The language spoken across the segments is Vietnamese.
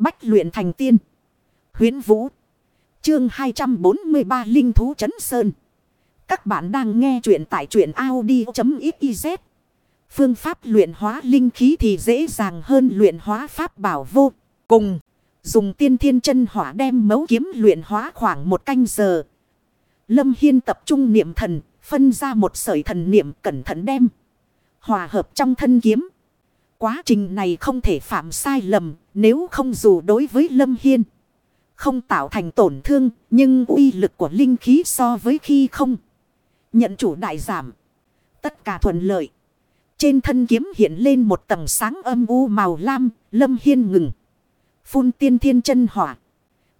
Bách luyện thành tiên. Huyến Vũ. Chương 243 Linh Thú Chấn Sơn. Các bạn đang nghe truyện tại truyện Audi.xyz. Phương pháp luyện hóa linh khí thì dễ dàng hơn luyện hóa pháp bảo vô cùng. Dùng tiên thiên chân hỏa đem mấu kiếm luyện hóa khoảng một canh giờ. Lâm Hiên tập trung niệm thần, phân ra một sợi thần niệm cẩn thận đem. Hòa hợp trong thân kiếm. Quá trình này không thể phạm sai lầm, nếu không dù đối với Lâm Hiên. Không tạo thành tổn thương, nhưng uy lực của linh khí so với khi không. Nhận chủ đại giảm. Tất cả thuận lợi. Trên thân kiếm hiện lên một tầng sáng âm u màu lam, Lâm Hiên ngừng. Phun tiên thiên chân hỏa.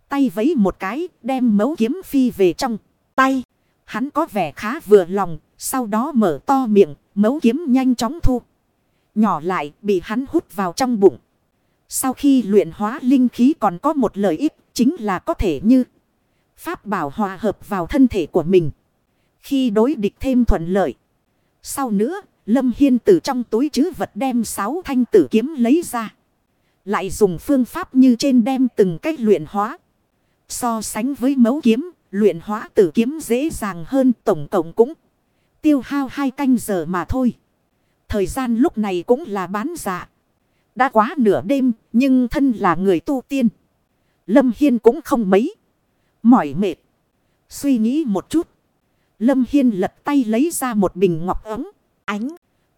Tay vấy một cái, đem mấu kiếm phi về trong tay. Hắn có vẻ khá vừa lòng, sau đó mở to miệng, mấu kiếm nhanh chóng thu. Nhỏ lại, bị hắn hút vào trong bụng. Sau khi luyện hóa linh khí còn có một lợi ích, chính là có thể như Pháp bảo hòa hợp vào thân thể của mình. Khi đối địch thêm thuận lợi. Sau nữa, Lâm Hiên từ trong túi chứ vật đem sáu thanh tử kiếm lấy ra. Lại dùng phương pháp như trên đem từng cách luyện hóa. So sánh với mấu kiếm, luyện hóa tử kiếm dễ dàng hơn tổng cộng cũng tiêu hao hai canh giờ mà thôi. Thời gian lúc này cũng là bán dạ. Đã quá nửa đêm, nhưng thân là người tu tiên. Lâm Hiên cũng không mấy. Mỏi mệt. Suy nghĩ một chút. Lâm Hiên lật tay lấy ra một bình ngọc ấm. Ánh.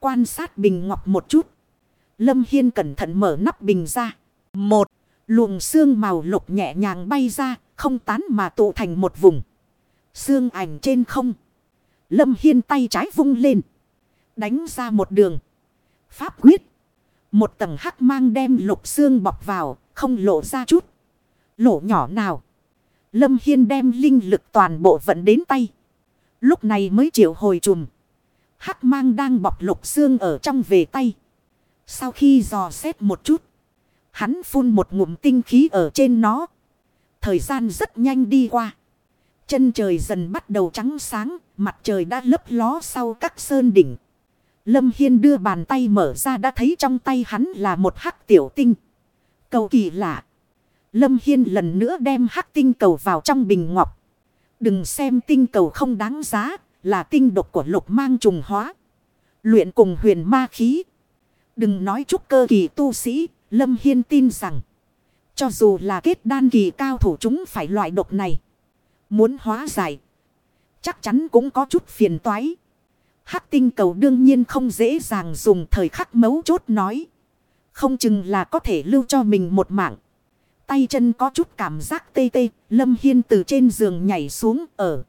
Quan sát bình ngọc một chút. Lâm Hiên cẩn thận mở nắp bình ra. Một. Luồng xương màu lục nhẹ nhàng bay ra. Không tán mà tụ thành một vùng. Xương ảnh trên không. Lâm Hiên tay trái vung lên. Đánh ra một đường. Pháp quyết. Một tầng hắc mang đem lục xương bọc vào. Không lộ ra chút. Lỗ nhỏ nào. Lâm Hiên đem linh lực toàn bộ vận đến tay. Lúc này mới chịu hồi trùm. Hắc mang đang bọc lục xương ở trong về tay. Sau khi dò xét một chút. Hắn phun một ngụm tinh khí ở trên nó. Thời gian rất nhanh đi qua. Chân trời dần bắt đầu trắng sáng. Mặt trời đã lấp ló sau các sơn đỉnh. Lâm Hiên đưa bàn tay mở ra đã thấy trong tay hắn là một hắc tiểu tinh. Cầu kỳ lạ. Lâm Hiên lần nữa đem hắc tinh cầu vào trong bình ngọc. Đừng xem tinh cầu không đáng giá, là tinh độc của lục mang trùng hóa. Luyện cùng huyền ma khí. Đừng nói chúc cơ kỳ tu sĩ, Lâm Hiên tin rằng. Cho dù là kết đan kỳ cao thủ chúng phải loại độc này. Muốn hóa giải. Chắc chắn cũng có chút phiền toái. Hắc tinh cầu đương nhiên không dễ dàng dùng thời khắc mấu chốt nói. Không chừng là có thể lưu cho mình một mạng. Tay chân có chút cảm giác tê tê. Lâm Hiên từ trên giường nhảy xuống ở.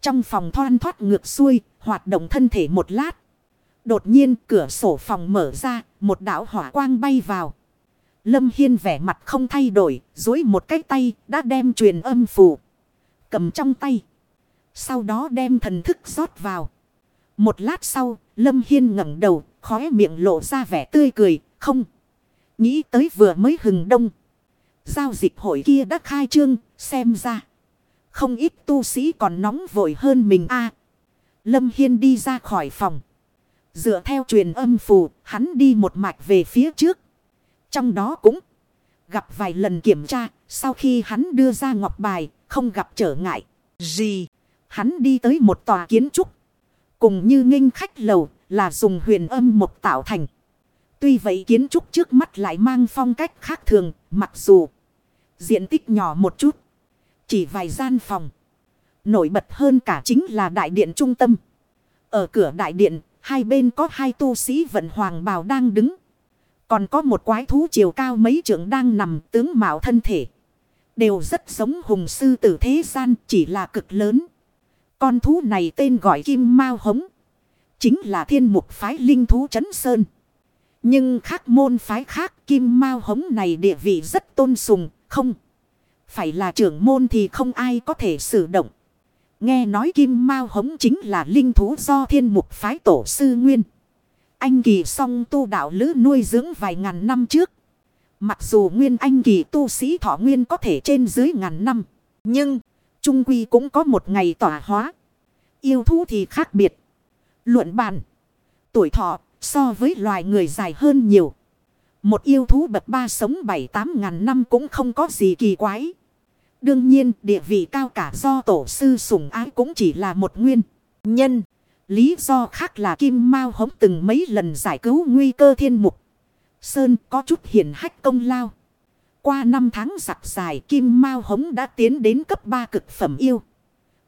Trong phòng thoan thoát ngược xuôi. Hoạt động thân thể một lát. Đột nhiên cửa sổ phòng mở ra. Một đảo hỏa quang bay vào. Lâm Hiên vẻ mặt không thay đổi. Dối một cái tay, đã đem truyền âm phù. Cầm trong tay. Sau đó đem thần thức rót vào. Một lát sau, Lâm Hiên ngẩng đầu, khóe miệng lộ ra vẻ tươi cười, không. Nghĩ tới vừa mới hừng đông. Giao dịch hội kia đã khai trương, xem ra. Không ít tu sĩ còn nóng vội hơn mình a Lâm Hiên đi ra khỏi phòng. Dựa theo truyền âm phù, hắn đi một mạch về phía trước. Trong đó cũng gặp vài lần kiểm tra, sau khi hắn đưa ra ngọc bài, không gặp trở ngại. Gì? Hắn đi tới một tòa kiến trúc. Cùng như nghinh khách lầu là dùng huyền âm một tạo thành. Tuy vậy kiến trúc trước mắt lại mang phong cách khác thường, mặc dù diện tích nhỏ một chút. Chỉ vài gian phòng. Nổi bật hơn cả chính là đại điện trung tâm. Ở cửa đại điện, hai bên có hai tu sĩ vận hoàng bào đang đứng. Còn có một quái thú chiều cao mấy trượng đang nằm tướng mạo thân thể. Đều rất giống hùng sư tử thế gian chỉ là cực lớn. Con thú này tên gọi Kim Mao Hống. Chính là thiên mục phái linh thú chấn sơn. Nhưng khác môn phái khác Kim Mao Hống này địa vị rất tôn sùng, không. Phải là trưởng môn thì không ai có thể sử động. Nghe nói Kim Mao Hống chính là linh thú do thiên mục phái tổ sư Nguyên. Anh kỳ song tu đạo lữ nuôi dưỡng vài ngàn năm trước. Mặc dù Nguyên Anh kỳ tu sĩ thọ nguyên có thể trên dưới ngàn năm. Nhưng Trung quy cũng có một ngày tỏa hóa. Yêu thú thì khác biệt. Luận bàn. Tuổi thọ so với loài người dài hơn nhiều. Một yêu thú bậc ba sống bảy tám ngàn năm cũng không có gì kỳ quái. Đương nhiên, địa vị cao cả do tổ sư sủng ái cũng chỉ là một nguyên nhân. Lý do khác là Kim Mao Hống từng mấy lần giải cứu nguy cơ thiên mục. Sơn có chút hiển hách công lao. Qua năm tháng giặc dài Kim Mao Hống đã tiến đến cấp 3 cực phẩm yêu.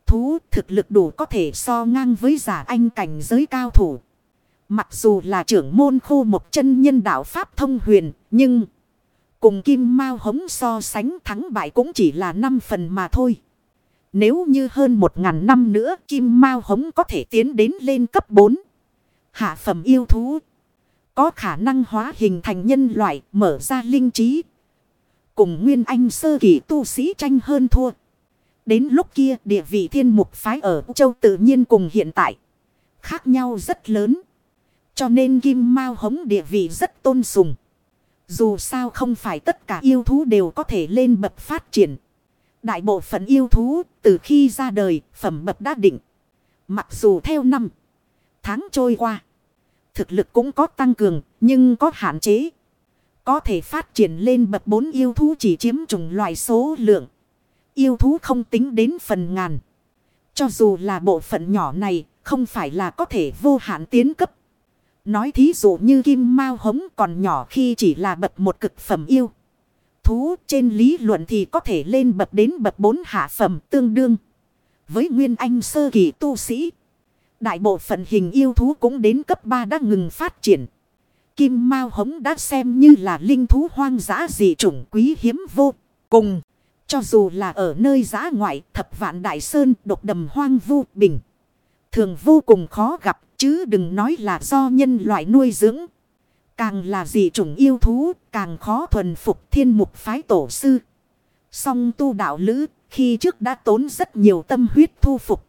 Thú thực lực đủ có thể so ngang với giả anh cảnh giới cao thủ. Mặc dù là trưởng môn khu một chân nhân đạo Pháp thông huyền, nhưng cùng Kim Mao Hống so sánh thắng bại cũng chỉ là 5 phần mà thôi. Nếu như hơn một ngàn năm nữa Kim Mao Hống có thể tiến đến lên cấp 4. Hạ phẩm yêu thú. Có khả năng hóa hình thành nhân loại mở ra linh trí. Cùng Nguyên Anh sơ kỳ tu sĩ tranh hơn thua. Đến lúc kia, địa vị thiên mục phái ở châu tự nhiên cùng hiện tại. Khác nhau rất lớn. Cho nên Kim Mao Hống địa vị rất tôn sùng. Dù sao không phải tất cả yêu thú đều có thể lên bậc phát triển. Đại bộ phận yêu thú từ khi ra đời, phẩm bậc đã định. Mặc dù theo năm tháng trôi qua. Thực lực cũng có tăng cường, nhưng có hạn chế. Có thể phát triển lên bậc bốn yêu thú chỉ chiếm chủng loại số lượng. Yêu thú không tính đến phần ngàn. Cho dù là bộ phận nhỏ này, không phải là có thể vô hạn tiến cấp. Nói thí dụ như kim mao hống còn nhỏ khi chỉ là bậc một cực phẩm yêu. Thú trên lý luận thì có thể lên bậc đến bậc bốn hạ phẩm tương đương. Với nguyên anh sơ kỳ tu sĩ. Đại bộ phận hình yêu thú cũng đến cấp 3 đã ngừng phát triển. Kim mao hống đã xem như là linh thú hoang dã dị chủng quý hiếm vô cùng. Cho dù là ở nơi giã ngoại, thập vạn đại sơn, độc đầm hoang vu, bình. Thường vô cùng khó gặp, chứ đừng nói là do nhân loại nuôi dưỡng. Càng là dị chủng yêu thú, càng khó thuần phục thiên mục phái tổ sư. Song tu đạo lữ, khi trước đã tốn rất nhiều tâm huyết thu phục.